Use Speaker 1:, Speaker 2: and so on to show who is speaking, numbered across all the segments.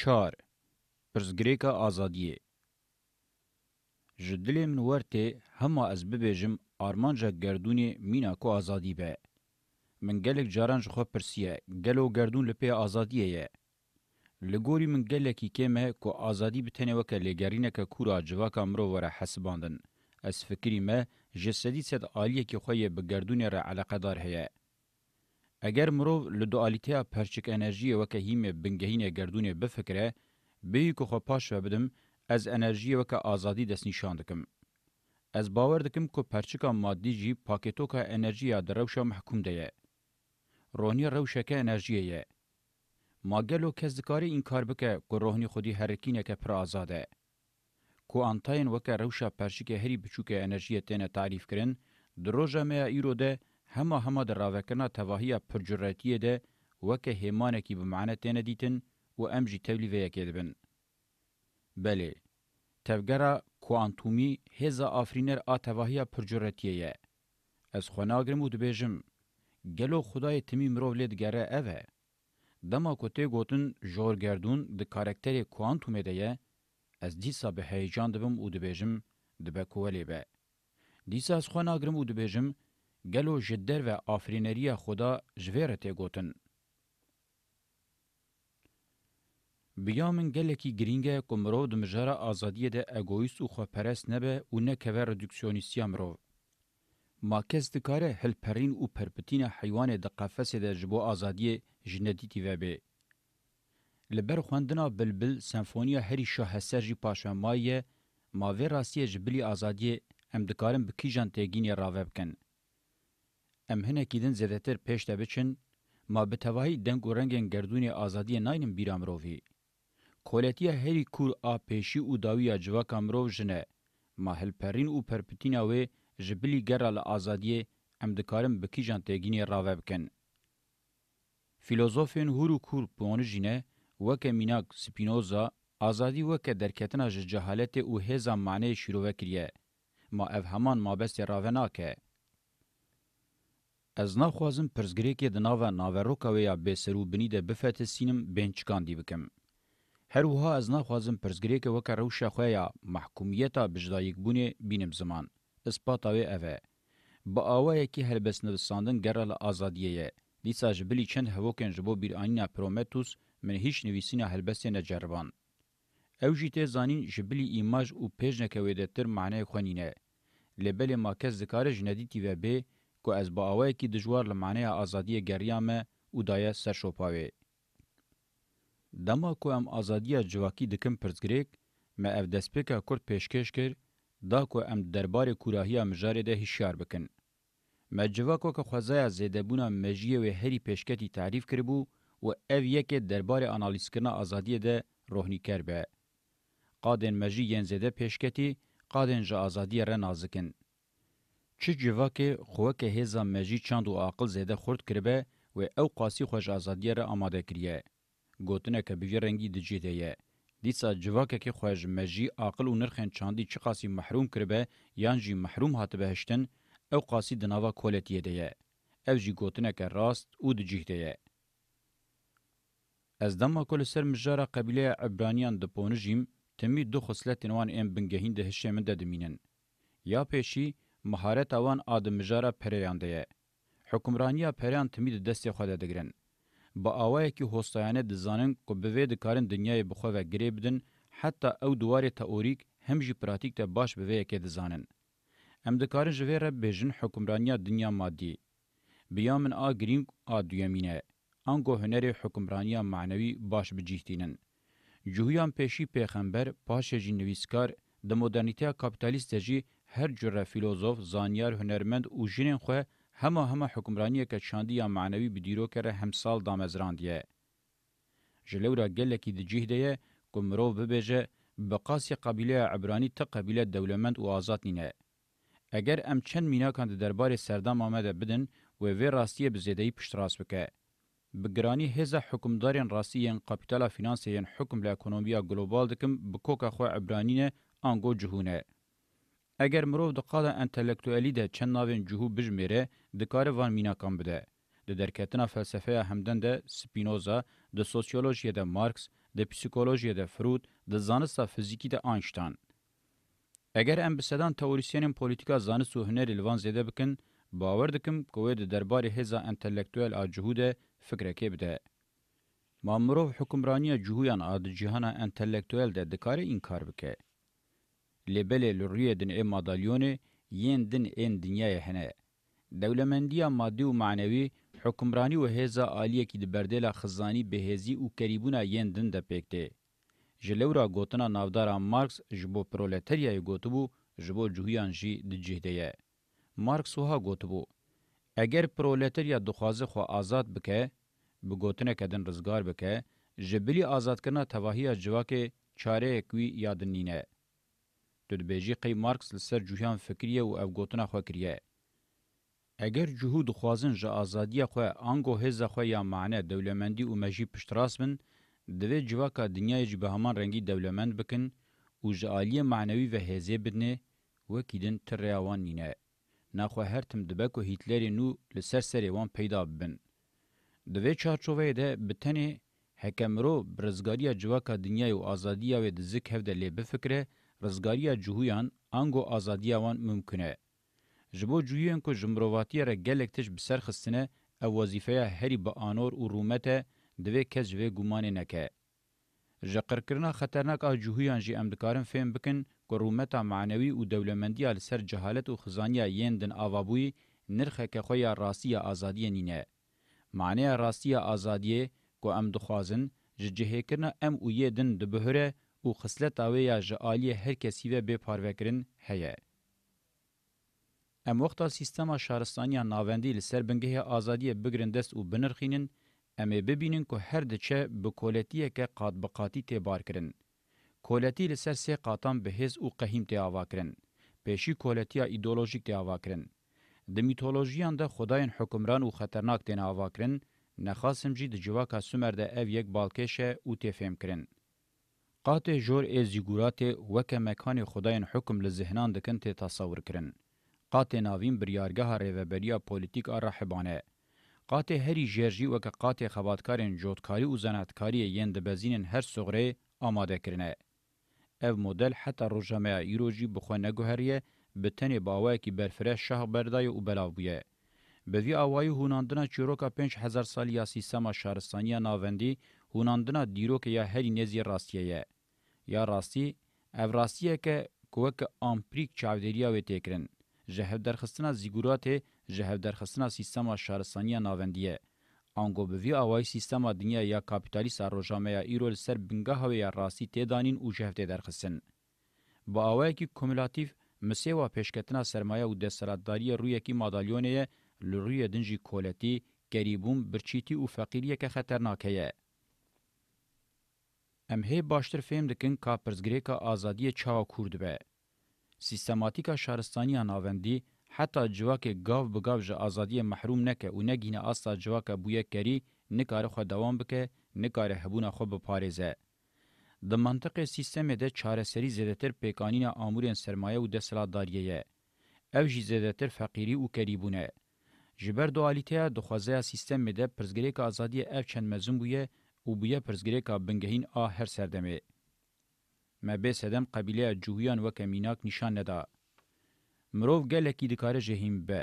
Speaker 1: Çar Pirzgirêka azadiyê Ji dilê min wertê hema ez bibêjim armanca gerdûnê mîna ku azadî be. Min gelek caran ji xwe pirsiye, gelo gerdûn li pê azadiyê ye. Li gorî min gelekî kême ku azadî bi tenê weke lêgerîneke kûra civaka mirov were hesibandin. Ez fikirî me ji sedî sed aliyekî xwe yê bi gerdûnê re eleqedar heye. اگر مرو له دوالیته پرچک انرژي وک هیمه بنګهینه گردونه به فکره به کو خو پاش بدم از انرژي وک ازادي دس نشان دکم از باور دکم کو پرچک مادي جی پاکټو کا انرژي دروشه محکوم دی رونی روشک انرژي یه ماګلو کس دکاری انکار بکه کو روحنی خودی حرکینه که پر آزاده کو انتاین وک روشه پرچک هری بچوک انرژي تنه تعریف کرن دروژه مې ایرو ده هما هما در راوکنا تواهی پرجراتیه ده وکه هیمانه کی بمعنه تینه دیتن و امجی تولیوه یکی دبن. بله، تفگره کوانتومی هزا آفرینر آ تواهی پرجراتیه یه. از خوناگرم و دبیجم، گلو خدای تمی مروو لید گره اوه. دما کتی گوتن جورگردون ده کارکتر کوانتومه ده یه، از دیسا به هیجان دبم و دبیجم دبکوه لیبه. دیسا از خوناگرم و دبیجم، گلو جدر و آفرینری خدا جویره تی گوتن. بیامن گلکی گرینگه کمرو دمجاره آزادیه ده اگویست و خوپرست نبه و نکوه ردکسیونیستی مرو. ما کس دکاره هلپرین و پرپتین حیوان ده قفص ده جبو آزادیه جندی تیوه به. لبر خواندنا بلبل سمفونیا هری شاه سرجی پاشمایه ماوی راستیه جبلی آزادیه ام دکارن بکیجان تیگین راوه بکن. ام هنکی دن زدتر پیش ده بچن ما به توهی دنگ و رنگن گردونی آزادی ناینم بیرام رووی. کولتیه هری کور آ پیشی او داویا جواک امرو جنه ما هلپرین او پرپتینا وی جبلی گرال آزادی ام دکارم بکی جان تگینی راوه بکن. فیلوزوفین هورو کور پونه جنه وک میناک سپینوزا آزادی وک درکتنا جهالت او هزا معنی شروع کریه. ما افهمان ما بست راوه ناکه. از ناخوازم پرزګریکې د ناوه ناوروکاویا به سروبنی د بفته سینم بنچکان دی وکم هر وها از ناخوازم پرزګریکې وکړو شخویا محکومیت بجدایک بونه بینم زمان اثباتاوی اوه با اوایه کی هلبس نوساندن ګرل ازادیه لیسا جبلی چند هوکن جبو بیر آنینا پرومتوس من هیچ نویسینا هلبسی نجربان. او جیته زانین جبلی ایماج او پیج نکویده تر معنی خونینه. لبل ماکز ذکاره جندی تیوه بی کو از با اوی کی دجوار لمعنه آزادی گریا مه او دایه سر شوپاوی. دما کو ام آزادی جواکی دکم پرزگریک ما اف دسپیکا کرد پیشکش کر دا کو ام دربار کوراهی مجاری ده هشیار بکن. ما جواکو که خوزای زیدبونا مجیه و هری پیشکتی تعریف کربو و او یک دربار آنالیز کرنا آزادی ده روحنی کر به. قادن مجی ین زیده پیشکتی قادن جا آزادی را نازکن. چه جواکه خوکه هزا مجی چاند و عقل زیده خورد کربه و او قاسی خوش آزادیه را آماده کریه. گوتنه که بیوی رنگی دجیده یه. دیسا جواکه که خوش مجی عقل و نرخن چاندی چه قاسی محروم کربه یان جی محروم هات بهشتن او قاسی دناوا کولتیه ده یه. او جی گوتنه که راست او دجیده یه. از دما کل سر مجاره قبیله عبرانیان دپونجیم تمی دو خصلتین وان ام بنگهین ده هشه من ده دمینن. یا پیشی مهارت اوان ادمجاره پریانده حکمرانیا پریان تمید دستی خو ده دګرن با اوای کی هوستانه د زانن کو به د کارن دنیای بخو و گریبدن حتی او دوار تئوریک هم جی پراتیک ته باش به کې د زانن ام د کارن جوی رب بجن حکمرانیا دنیا مادی بیامن آ گرینگ آ دویمینه انگو هنری حکمرانیا معنوی باش بجیتینن جوهیان پیشی پیغمبر پاش جنویسکار د مدرنیته کاپیتالیست جی هر جره فیلوزوف زانیار هنرمند او جنین خو همه همه حکمرانی که چاندی یا معنوی بدیرو کره همسال دامزراندیه. جلورا گلکی دی جهده کمرو ببیجه بقاسی قبیله عبرانی تا قبیله دولمند و آزاد نینه. اگر ام چند میناکان دی دربار سردام آمده بدن و وی راستیه بزیدهی پشت راست بکه. بگرانی هزا حکمدارین راستیین قاپیتالا فینانسیین حکم لا اکونومیا گلوبال دکم بکوکا خو عبرانینه آنگو جهونه. اگر مرو د قاده انټلیکټوالي د چناوین جهو بجمیره د کار وان میناکان بده د درکتنا فلسفه همدن د سپینوزا د سوسیولوژي د مارکس د پسیکولوژي د فرود د زانستا فیزیکی د آینشتاین اگر ام بسدان تئوریسین پولیټیکا زانست او هنر لوان زده بکن باور دکم کوی د دربار هزا انټلیکټوال اجهود فکر کې بده مامرو حکمرانی جهویان اد جهان انټلیکټوال د دکاره انکار وکړي لبلې لريه دن ام مداليون ين دن ان دنيا هنه دولمندیا مادی او معنوي حکمرانی او هزا عالیه کی د بردل خزانی بهزی او کریبونه یندن د پکته ژلورا ګوتنا نافدارا مارکس ژبو پرولتاریا ګوتبو ژبو جوهیان جی د جهدیه مارکس وها ګوتبو اگر پرولتاریا دخوازه خو آزاد بکه به ګوتنه کدن رزگار بکه ژبلی آزاد کنا توهیه جواکه چاره کوي یادنینه تو دبیجی قی مارکس لسر جوهان فکریه و افگوتنا خواه کریه. اگر جهو دخوازن جا آزادی خواه آنگو هزا خواه یا معنی دولمندی و مجی پشتراس بن، دوی جواکا دنیای جی به همان رنگی دولمند بکن و جا آلی معنوی و هزه بدنه وکیدن تر ریاوان نینه. ناخواه هر تم دبکو هیتلری نو لسر سریوان پیدا ببن. دوی چارچوه ده بتنه حکمرو برزگاری جواکا دنیای و آزادی و دزک هفته لی بفکره رزګاریا جوهیان انګو ازادیا وان ممکنه جبو جوهیان کو جمروواتی را گلک تش بسر خستنه او وظیفه هری با آنور و رومته دوی کس جوه گمانه نکه. جقر کرنا خطرناک آ جوهیان جی امدکارن فهم بکن که رومتا معنوی و دولمندی آل سر جهالت و خزانیا یندن آوابوی نرخه که خویا راستی آزادی نینه. معنی راستی آزادیه که ام دخوازن جهه کرنا ام و یه دن دبهره او خصلتا وی یا جالی هر کسی و به پاروکرین هيا ام وقتا سیستما شهرستانی ناوندی لسر بنگه آزادی بگرندست او بنرخینن ام ببینن که هر دچه بکولتیه که قاد بقاتی تی بار کرن. کولتی لسر سه قاتان بهز او قهیم تی آوا کرن. پیشی کولتیا ایدولوژیک تی آوا کرن. د میتولوژیان ده خدایان حکمران او خطرناک تی آوا کرن، نخاسم جی د جواکا سومر ده اف یک بالکشه او تی فهم کرن. قات جور از جیگورات وک مکان خداین حکم لذهنان دکن ته تصور کرن. قات ناوین بریارگاه ریوبریا پولیتیک آر رحبانه. قات هری جرجی وک قات خوادکارین جوتکاری و زناتکاری یند بزینن هر صغره آماده کرنه. او مدل حتی روژامه ایروژی بخواه نگوهریه به تنی باوه که برفره شه بردای و بلاو بویه. به وی آوای هوناندنا چیروکا پنج هزار سال یا سیستما شهرستانی ناوندی هوناندنا دیروک یا هری نزی راستیه یه. یا راستی او راستیه که کوک امپریک چاودریا و تکرن جهه درخستنا زیګورات جهه درخستنا سیستم شهرستانیا ناوندیه انګو به وی اوای سیستم دنیا یا کاپیتالیست روجامه یا ایرول سر بنګه هوی یا راستی تدانین او جهه درخستن با اوای کی کومولاتیو مسیوا پیشکتنا سرمایه او د سراداری روی کی مادالیونه لروی دنجی کولتی گریبون برچیتی او فقیریه که خطرناکه Em hê baştir fêm dikin ka pirzgirêka azadiyê çawa kûr dibe. Sîstematîka şaristaniya navendî, heta civakê gav bi gav ji azadiyê mehrûm neke û negîne asta civaka bûyekerî nikare xwe dewam bike, nikare hebûna xwe biparêze. Di mantiqê sîstemê de çareserî zêdetir pêkanîna amûrên sermaye û desthilatdariyê ye. Ev jî zêdetir feqîrî û kerîbûne. Ji ber dualîteya dixwazeya sîstemê de pirzgirêka azadiyê ev çend mezin bûye او بیا پرزګریکا بنګهین آ هر سردمه مبه سدم قبیله جوهیان و کمیناک نشان ندا مرو گله کی دکاره جهیم به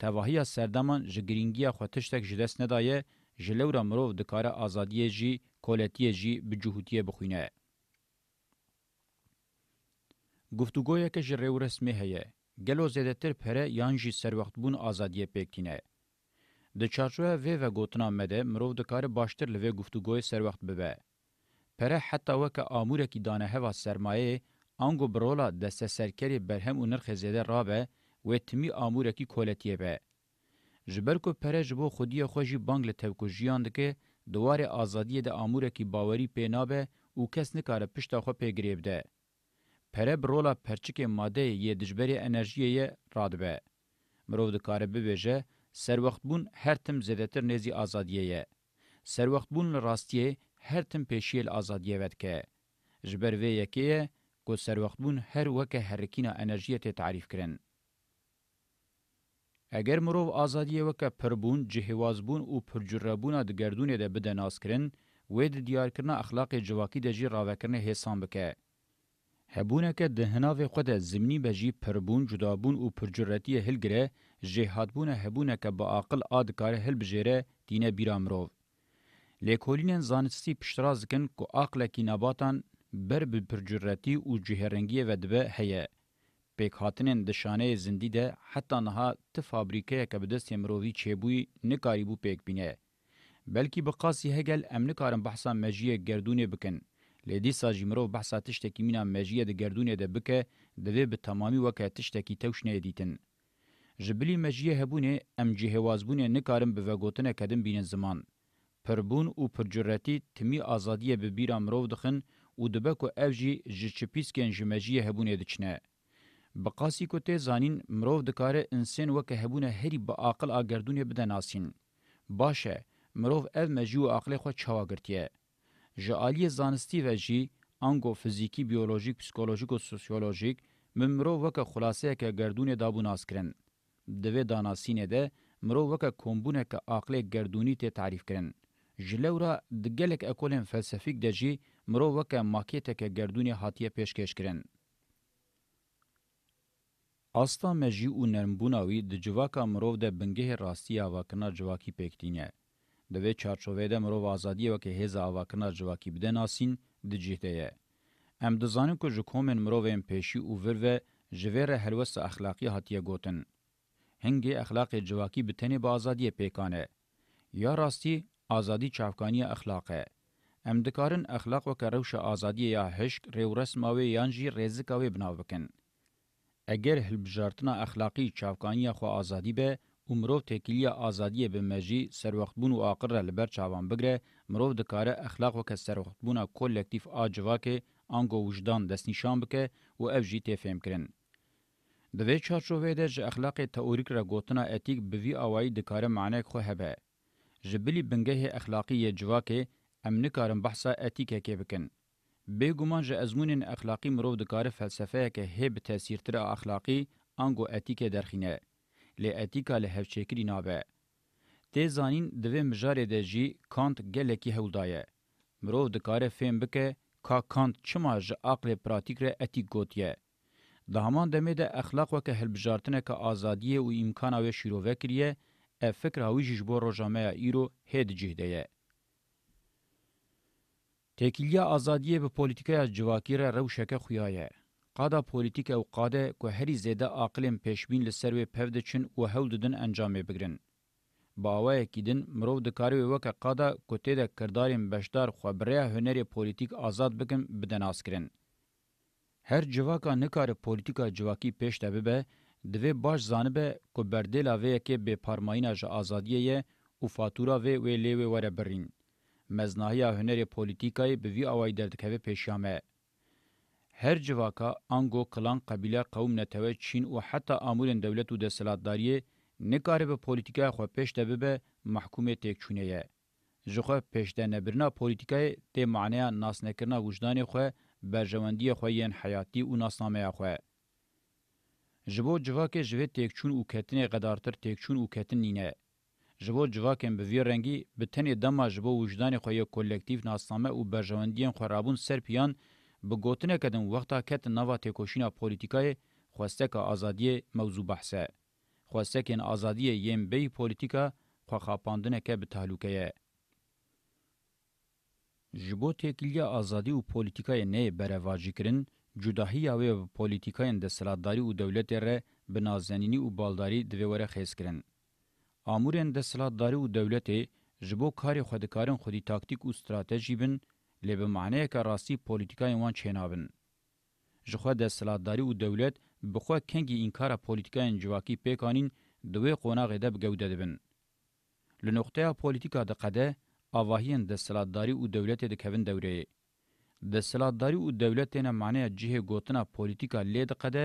Speaker 1: تواهی سردمان جگرینگی خوتشتک جدس ندایه جلورا مرو دکاره آزادی جی کولتی جی بجهوتی بخوینه گفتگویا که جره رسمی هه گلو زیدتر پره یانجی سر وقت بون آزادی پکینه د چارچوه وی و گوتنامه ده مرو د کار باشتر لوی گفتگوی سر وخت ببه پره حتی وک امور کی دانه هوا سرمایه انگو برولا دسته سرکری برهم و نرخ زیده رابه و تمی امور کی کولتیه به جبر کو پره جبو خودی خوژی بانگل توکو ژیاند که دوار آزادی د امور کی باوری پینابه او کس نکاره پشت خو پیگریب ده پره برولا پرچک ماده ی دجبری انرژی رادبه مرو د کار ببهجه سروخت بون هر تم زدتر نزی آزادیه یه. سروخت بون راستیه هر تم پیشیل آزادیه ود که. جبر وی یکیه که سروخت بون هر وکه هرکینا انرژیه تی تعریف کرن. اگر مروف آزادیه وکه پربون، جهوازبون و پرجربون دگردونه ده بده ناس کرن، وید دیار کرنا اخلاق جواکی ده جی راوکرنه حسان بکه. هبونکه ده هناوی خود زمینی بجی پربون جدابون او پرجرتی هلگره جه هاتبون هبونکه با عقل آدکار هل بجره دینه بیرامرو. لیکولین زانستی پشتراز کن که عقل کی نباتان بر به پرجرتی او جهرنگی و دبه هیه. پک هاتنین دشانه زندی ده حتی نها ته فابریکه که بدست مرووی چیبوی نکاری بو پک بینه. بلکی بقاسی هگل امنکارن بحثا مجیه گردونه بکن. لیدی ساجی مرو بحثا تشتکی مینا مجیه ده گردونه ده بکه دوی به تمامی وکه تشتکی توشنه دیتن. جبلی مجیه هبونه ام جهوازبونه نکارم به وگوتنه کدن بین زمان. پربون او پرجرتی تمی آزادیه به بیرا مرو دخن او دبکو اوجی جچپیسکن جمجیه هبونه دچنه. بقاسی کو ته زانین مرو دکاره انسان وکه هبونه هری با عقل اگردونه بدناسین. باشه مرو اف مجیو عقل خو چوا گرتیه. جالی زانستی و جی انگو فیزیکی بیولوژیک پسیکولوژیک و سوسیولوژیک ممرو وک خلاصه که گردون دابوناس کرن دوی داناسینه ده مرو وک کومبونه که عقل گردونی ته تعریف کرن جلورا دګلک اکولن فلسفیک دجی مرو وک ماکیته که گردونی هاتیه پیشکش کرن استا مجی او نرمبوناوی د جواکا مرو د بنګه راستیا وکنا جواکی پکتینه د وی چارچوبې د مرو ازادي او کې هزا واکنه جواکی بدن اسین د جهته ام د زانو کو جکومن مرو ویم پېشي او ور و ژویر هلوس اخلاقی هاتیه گوتن هنګي اخلاق جواکی بتنی به ازادي پېکانه یا راستي ازادي چافکانی اخلاقه ام دکارن اخلاق و کروش ازادی یا هشک ریو رسماوی یانجی رزقاوی بناوکن اگر هلبجارتنا اخلاقی چافکانی خو ازادی به عمرو تکیلی آزادی به مجی سر وخت بون او اقر لبر چاوان بگره مرو د کار اخلاق وک سر وخت بون کلکتیو اجواکه انګو وجدان دس نشان بکه او اف جی تی فهم کرن د وی چارچوبه د اخلاق تئوریک را ګوتنه اتیک به وی اوای د کار معنی خو هبه جبلی بنګه اخلاقی جواکه امن کارم بحثه اتیکه کې بکن به ګومان ژ ازمون اخلاقی مرو د کار فلسفه کې هب تاثیر تر اخلاقی انګو اتیکه درخینه لی اتیکا له هفچیکری نابه. دی زانین دوی مجاره ده جی کانت گلکی هولدایه. مرو دکاره فهم بکه که کانت چما جه عقل پراتیک ره اتیک گوتیه. ده همان دمه ده اخلاق وکه هلبجارتنه که آزادیه و امکانه و شیروه کریه اف فکر هاوی جیجبو روژامه ایرو هید جهده یه. تکیلیا آزادیه به پولیتیکای جواکی ره روشکه خویایه. قادا پولیتیک او قاده که هری زیده عاقلم پیشبین لسروی پفد چون و هول ددن انجامه بگرن. باوه کیدن مرو د کاری وک قادا کوته د کرداریم بشدار خبره هنری پولیتیک آزاد بکم بدناس کرن. هر جواکا نکار پولیتیکا جواکی پیش ده به دوی باش زانبه که بردیلا وی که به پارماینا جا آزادیه و فاتورا وی وی لیوی وره برین. مزناهی هنری پولیتیکای به وی آوائی دردکوه پیشیامه. هر جواکا انگو کلان قبیله قوم نتوه چین و حتی امورن دولت و دسلاتداری نکاره به پولیتیکای خو پیش ده به محکومه تک چونه یه. جخه پیش ده نبرنا پولیتیکای ته معنی ناس نکرنا وجدان خو برجواندی خو یین حیاتی و ناسنامه خو. جبو جواکه جوه تک چون او کتنه قدارتر تک چون او کتن نینه. جبو جواکم به وی رنگی به تنه دما جبو وجدان خو یو کلکتیو ناسنامه او برجواندی خو رابون سر پیان بگوتنه کدن وقتا کت نوا تکوشینا پولیتیکای خواستک آزادی موضوع بحثه. خواستک این آزادی یم بی پولیتیکا خواخاپاندنه که به تحلوکه جبو تکیلیا آزادی و پولیتیکای نه برواجی کرن، جداهی او پولیتیکاین د سلاداری او دولت ر بنازنینی او بالداری د وره خیس کرن امورن د سلاداری او دولت جبو کاری خودکارن خودی تاکتیک او استراتیجی بن لی به معنی که راستی پولیتیکای وان چینابن. جخوا دستلاتداری و دولت بخوا کنگی اینکار پولیتیکای جواکی پیکانین دوی قوناغ ده بگوده دبن. لنقطه پولیتیکا دقده آواهین دستلاتداری و دولت دکوین دوره. دستلاتداری و دولت تینا معنی جه گوتنا پولیتیکا لی دقده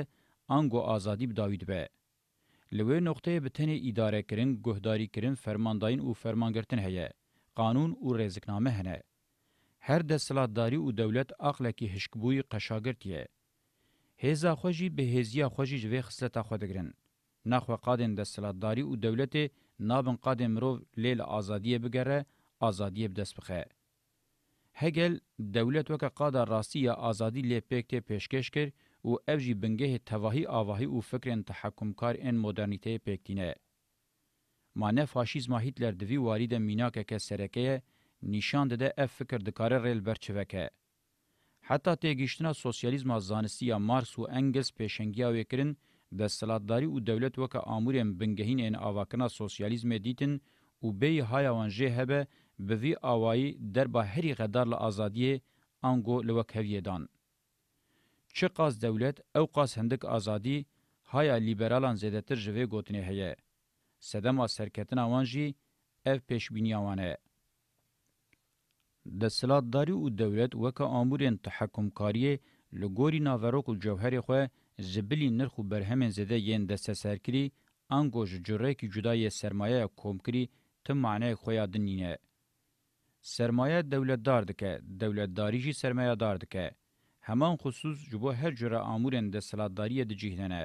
Speaker 1: انگو آزادی بداوید به. لوی نقطه به تنه اداره کرن، گهداری کرن، فرمانداین و فرمانگرتن هیه. قانون او رزقنامه هنه. هر دسلاتداری او دولت اخلاقی هشکبوی قشاگرتیه هزا خوجی به هزیا خوجی جوی خصلتا خودگرن نخو قادن دسلاتداری او دولت نابن قادم رو لیل آزادیه بگره آزادیه بدست بخه هگل دولت وک قادا راستی آزادی لی پکته پیشکش کرد او افجی بنگه تواهی آواهی او فکرن تحکمکار ان مدرنیته پکتینه. مانه فاشیزما هیتلر دوی وارید میناکه که سرکه نشان داده اف فکر دکاره ریل برچوکه. حتی تیگیشتنا سوسیالیزم از زانستی مارس و انگلز پیشنگی آوه کرن د سلطداری او دولت وک امورم بنګهین ان اواکنا سوسیالیزم دیتن او به هایوان جه هبه به وی اوای در به هری غدار ل ازادی انګو لوکویدان چه قاز دولت او قاز هندک ازادی هایا لیبرالان زیدتر جوی گوتنی هه سدما سرکتن اوانجی اف پیشبینی اوانه دسلات داری او دولت وک امورن تحکم کاری لګوري ناوروک او جوهر خو زبلی نرخ او برهم زده یین د سسرکری انګوج جره کی جدای سرمایه کومکری ته معنی خو یادنینه سرمایه دولتدار دکه دولتداری جی سرمایه دار دکه همان خصوص جبو هر جره امورن د سلاداری د جهنه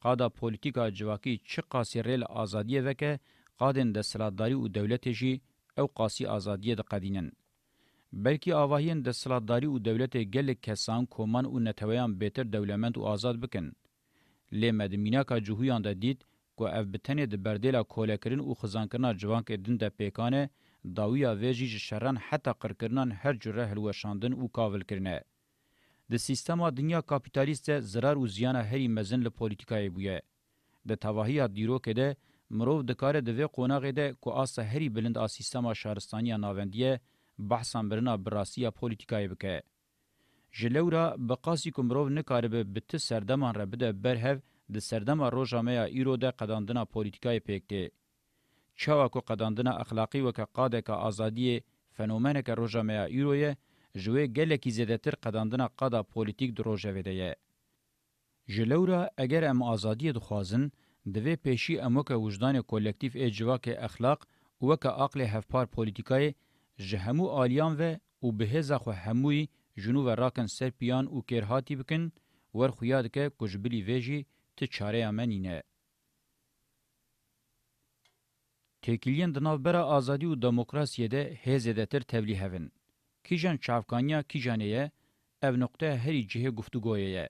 Speaker 1: قاده پولیتیکا جواکی چی قاسی ریل آزادیه وکه قادن د سلاداری او دولت جی او قاسی آزادیه د قدینن بلکی آواهین د سلطداری او دولت گل کسان کومان او نتویان بهتر دولمند او آزاد بکن لی مدمینا کا جوهیان د دید کو اف بتنه د بردیلا کولکرین او خزانکرنا جوان ک دین د پیکانه داویا ویجی شرن حتی قرکرنان هر جره هلو شاندن او کاول کرنه د سیستما دنیا کاپیتالیست zarar او زیان هری مزن له پولیټیکای بویا د توهیا دیرو کده مرو د کار د وی قونغه ده کو اس هری بلند اس سیستما شهرستانی ناوندیه بحثان برنا براسیا پولیتیکای بکه. جلورا بقاسی کمرو نکاربه بت سردمان را بده برهو د سردما روجامه ایرو ده قداندنا پولیتیکای پکته. چاوا کو قداندنا اخلاقی وک قاده کا ازادی فنومنه کا روجامه ایروه جوه گله کی زیاتر قداندنا قدا پولیتیک دروجه ویده. جلورا اگر ام ازادی دخوازن د وی پېشي اموکه وجدان کلکټیو اجوا کې اخلاق وک عقل هفپار پولیټیکای جهمو آلیان و او بهزا خو هموی جنو و راکن سر پیان او کرهاتی بکن ور خویاد که کجبلی ویجی ته چاره امنینه. تکیلین دناو برا آزادی و دموکراسیه ده هزیدتر تبلیه هون. کیجان چافکانیا کیجانیه او نقطه هری جهه گفتگویه یه.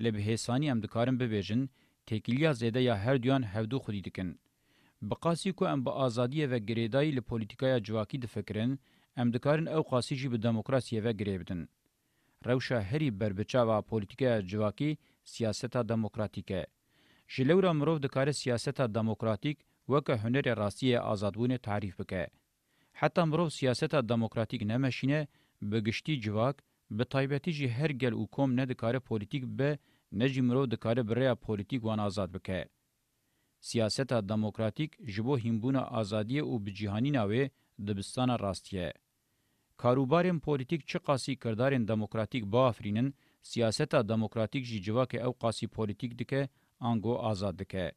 Speaker 1: لبه حسانی هم دکارن ببیجن تکیلیا زیده یا هر دیان هفدو خودی دکن. بقاسی کو ام با آزادی و گریدای ل پولیتیکای جواکی د فکرن ام دکارن او قاسی جی به دموکراسی و گریبدن روشا هری بربچاوا پولیتیکای جواکی سیاستا دموکراتیکه جلورا مروف دکار سیاستا دموکراتیک وک هنر راستی آزادبونه تعریف بکه حتی مروف سیاستا دموکراتیک نمشینه بگشتی جواک به تایبتی جی هر گل او کوم نه دکار پولیتیک به نجی مرو دکاره بریا پولیتیک وان آزاد بکه سیاستا دموکراتیک جبو هیمبونا آزادی او بجهانی ناوی دبستان راستیه. کاروبارن پولیتیک چه قاسی کردارن دموکراتیک با افرینن سیاستا دموکراتیک جی جوا که او قاسی پولیتیک دکه آنگو آزاد دکه.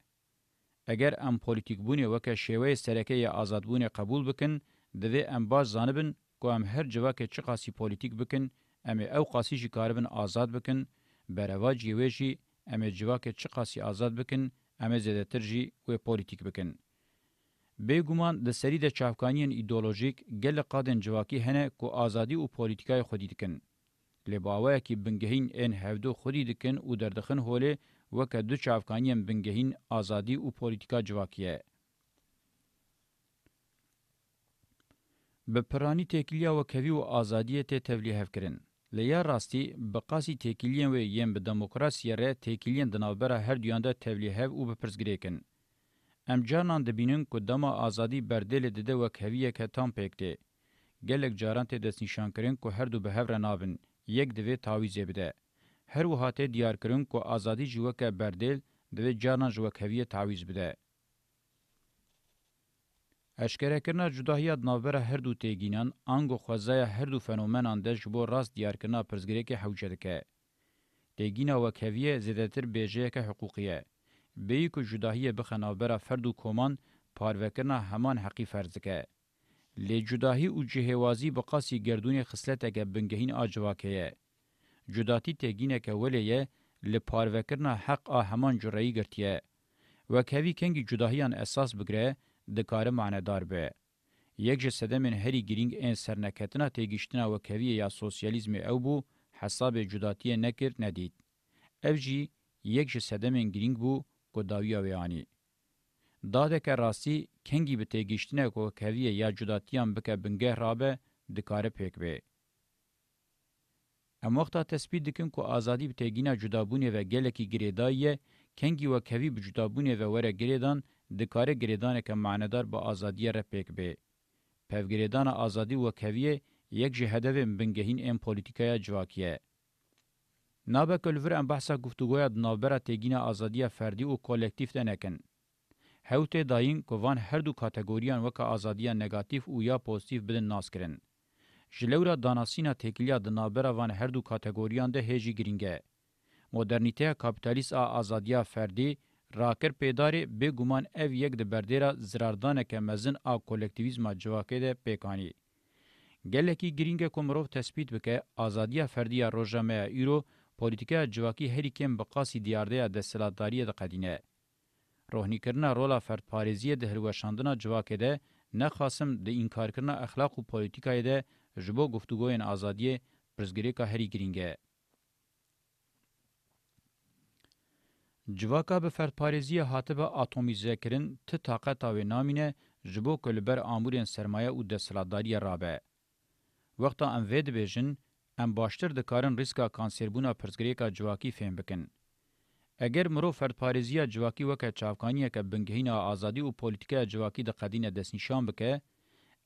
Speaker 1: اگر ام پولیتیک بونه وکه شیوه سرکه آزاد بونه قبول بکن دوی ام باز زانبن کو ام هر جوا که چه قاسی پولیتیک بکن ام او قاسی جی کاربن آزاد بکن برواج یویجی ام جوا که چه قاسی آزاد بکن امه زده ترجی و پولیتیک بکن. بیگمان ده سری ده چافکانین ایدولوژیک گل قادن جواکی هنه کو آزادی و پولیتیکای خودی دکن. لباوه کی بنگهین این هفدو خودی دکن و دردخن هوله وک دو چافکانین بنگهین آزادی و پولیتیکا جواکیه. به پرانی تکلیه و کوي و آزادیت تولیه کرن. لیا راستی بقاسی تکیلین و یم به دموکراسی ره تکیلین دنابره هر دیانده تولیه او بپرزگریکن. ام جانان دبینن که دما آزادی بردل دده و کهویه که تام پکده. گلک جاران ته دست نشان کرن که هر دو به هفره نابن، یک دوی تاویزه بده. هر وحاته دیار کرن که آزادی جوکه بردل دوی جانان جوکهویه تاویز بده. اشکرکرنا جداهیا ناوبر هر دو تیگینان انگو خوازای هر دو فنومنان ده جبو راست دیارکرنا پرزگریک حوجدکه. تیگینا و کویه زیدتر بیجه که حقوقیه. بیی که جداهیه بخناوبر فرد و کمان پاروکرنا همان حقی فرزکه. لی جداهی و جهوازی بقاسی گردون خسلتک بنگهین آجواکه. جداتی تیگینه که ولیه لپاروکرنا حق آهمان جرایی گرتیه. و کوی کنگی جداهیان اساس بگره، دکاره معنی دار به. یک جسده من هری گرینگ این سرنکتنا تیگشتنا و کویه یا سوسیالیزم او بو حساب جداتی نکر ندید. او جی یک جسده من گرینگ بو گداوی ویانی. داده که راستی کنگی به تیگشتنا و کویه یا جداتیان بکه بنگه رابه دکاره پیک به. اموخته تثبیت دکن کو ازادي به تګینا جدابونه و ګلکی ګریدای کنګي و کوي به جدابونه و وره ګریدان دکاره گریدانه که معنیدار با آزادی را پیک بی. پفگریدان آزادی و کویه یک جهده و بنگهین ام پولیتیکای جواکیه. نابه کلور ام بحثا گفتگویا نابرا تگین آزادی فردی و کولکتیف دنکن. هوت داین کوان هر دو کاتگوریان وک آزادی نگاتیف او یا پوزیتیف بدن ناس کرن. جلورا داناسینا تکلیا د نابرا وان هر دو کاتگوریان ده هجی گرینگه. مدرنیته کاپیتالیست آزادی فردی راکر پیداری به گومان اف یک د بردیرا زراردانه که مزن آ کولکتیویزم جواکه ده پیکانی. گلکی گرینگ کومروف تثبیت بکه آزادی فردی روجامه ایرو پولیتیکا جواکی هری کم بقاسی دیارده د سلطداری د قدینه. روحنی کرنا رولا فرد پاریزی د هلوشاندنا جواکه ده نه خاصم د انکار کرنا اخلاق او پولیتیکای ده جبو گفتگوین آزادی پرزګری کا هری گرینگه. Civaka bi ferdparêziya hatibe atomîzekirin ti taqeta wê namîne ji bo ku li ber amûrên sermaye û desthilatdariya rabe. Wexta em vê dibêjin, em baştir dikarin riska kanserbûna pirsgirêka civakî fêm bikin. Eger mirov ferdparêziya civakî weke çavkaniyeke bingehîna azadî û polîtikaya civakî di qedîne destnîşan bike,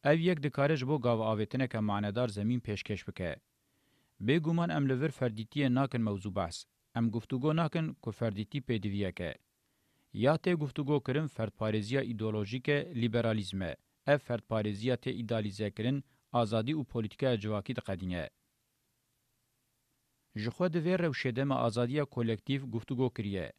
Speaker 1: ev yek dikare ji bo gavaavêtineke manedar zemîn pêşkeş bike. Bêguman em li vir ferdîtiyê nakin mewzû behs. ام گفتگو ناکن که فردیتی پیدویه که. یا ته گفتگو کرن فردپارزیا ایدولوژیک لیبرالیزمه. اف فردپارزیا ته ایدالیزه کرن آزادی و پولیتیکا جواکی ده قدینه. جخوا دوی روشدم آزادی کولکتیف گفتگو کریه.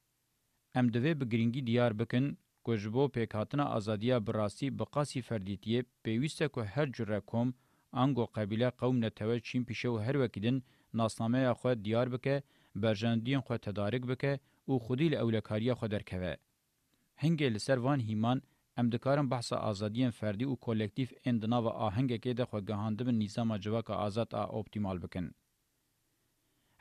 Speaker 1: ام دوی بگرینگی دیار بکن که جبو پیکاتنا آزادی براسی بقاسی فردیتیه پیویسته که هر جره کم انگو قبیله قوم نتوه چین پیشه و هر وکیدن ناسنامه خود دیار بکه برجندین خو تدارک بکه او خودی له اولکاریه خو درکوه هنګل سروان هیمان امدکارن بحث ازادین فردی او کلکتیو اندنا و آهنګ کې د خو جهاندبن نظام جواک آزاد ا اپټیمال بکن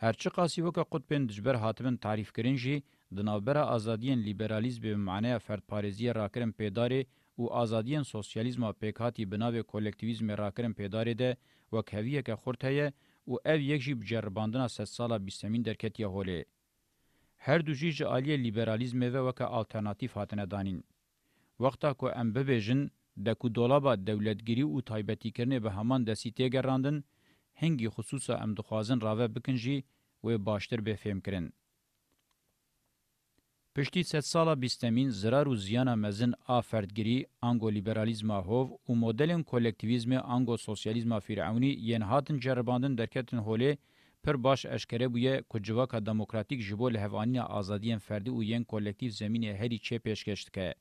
Speaker 1: هرچی قاسی وک قطبین دجبر هاتبن تعریف کرین جی د نوبره ازادین لیبرالیزم به معنی فرد پاریزی راکرم پیداره او ازادین سوسیالیزم پیکاتی بناوی کلکتیویزم راکرم پیداره ده وکویه که خورته و اف یک جی بجرباندنا ست سالا بیستمین درکت یهوله. هر دو جیج آلی لیبرالیزم و وکا آلترناتیف هاتنه دانین. وقتا که ام ببیجن دکو دولابا دولتگیری و تایبتی کرنه به همان دستی تیگراندن، هنگی خصوصا ام دخوازن راوه بکنجی و باشتر بفهم کرن. پشتی ست سالا بیستمین زرار و زیان مزن آفردگیری انگو لیبرالیزما هوف و مدلن کولکتیویزم انگو سوسیالیزما فرعونی ین هاتن جرباندن درکتن هوله پر باش اشکره بویه کجواکا دموکراتیک جبو لحوانین آزادین فردی و ین کولکتیو زمین هری چه پیشکشت که.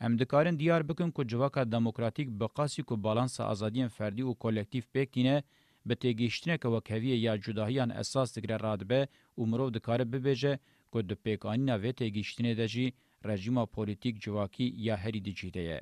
Speaker 1: ام دکارن دیار بکن کجواکا دموکراتیک بقاسی که بالانس آزادین فردی و کولکتیو پکتینه به تگیشتنه که وکهویه یا جداهیان اساس دگره رادبه و مروف دکاره ببیجه که دپیک آنینا ویته گیشتینه ده جی رژیما پولیتیک جواکی یا هری دیجیده یه.